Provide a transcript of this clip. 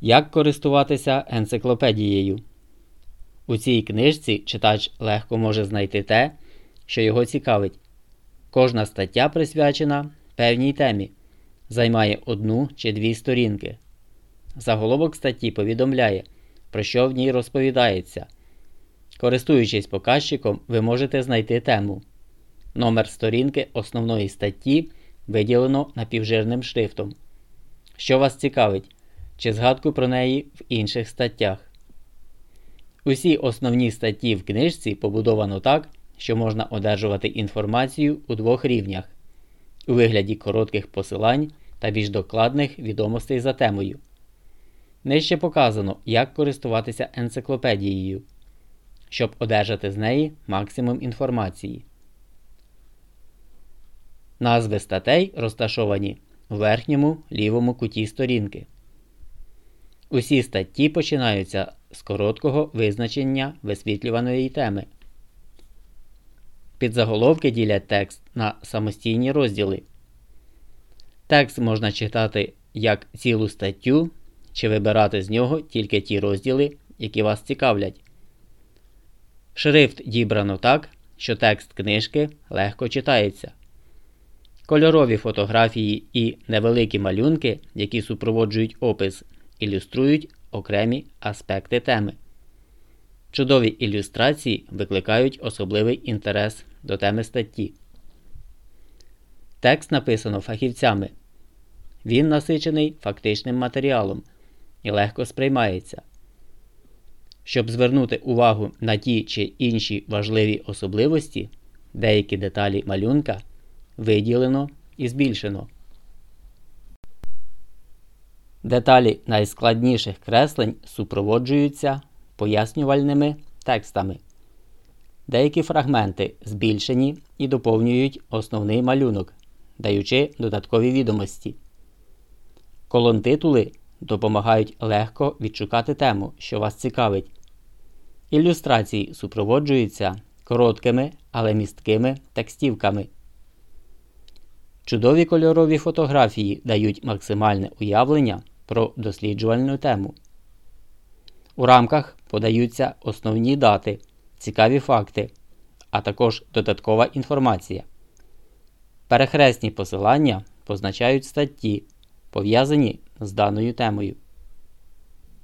Як користуватися енциклопедією? У цій книжці читач легко може знайти те, що його цікавить. Кожна стаття присвячена певній темі, займає одну чи дві сторінки. Заголовок статті повідомляє, про що в ній розповідається. Користуючись показчиком, ви можете знайти тему. Номер сторінки основної статті виділено напівжирним шрифтом. Що вас цікавить, чи згадку про неї в інших статтях. Усі основні статті в книжці побудовано так, що можна одержувати інформацію у двох рівнях у вигляді коротких посилань та більш докладних відомостей за темою. Нижче показано, як користуватися енциклопедією, щоб одержати з неї максимум інформації. Назви статей розташовані у верхньому лівому куті сторінки. Усі статті починаються з короткого визначення висвітлюваної теми. Підзаголовки ділять текст на самостійні розділи. Текст можна читати як цілу статтю чи вибирати з нього тільки ті розділи, які вас цікавлять. Шрифт дібрано так, що текст книжки легко читається. Кольорові фотографії і невеликі малюнки, які супроводжують опис, ілюструють окремі аспекти теми. Чудові ілюстрації викликають особливий інтерес до теми статті. Текст написано фахівцями. Він насичений фактичним матеріалом і легко сприймається. Щоб звернути увагу на ті чи інші важливі особливості, деякі деталі малюнка виділено і збільшено. Деталі найскладніших креслень супроводжуються пояснювальними текстами. Деякі фрагменти збільшені і доповнюють основний малюнок, даючи додаткові відомості. Колонтитули допомагають легко відшукати тему, що вас цікавить. Ілюстрації супроводжуються короткими, але місткими текстівками. Чудові кольорові фотографії дають максимальне уявлення про досліджувальну тему. У рамках подаються основні дати, цікаві факти, а також додаткова інформація. Перехресні посилання позначають статті, пов'язані з даною темою.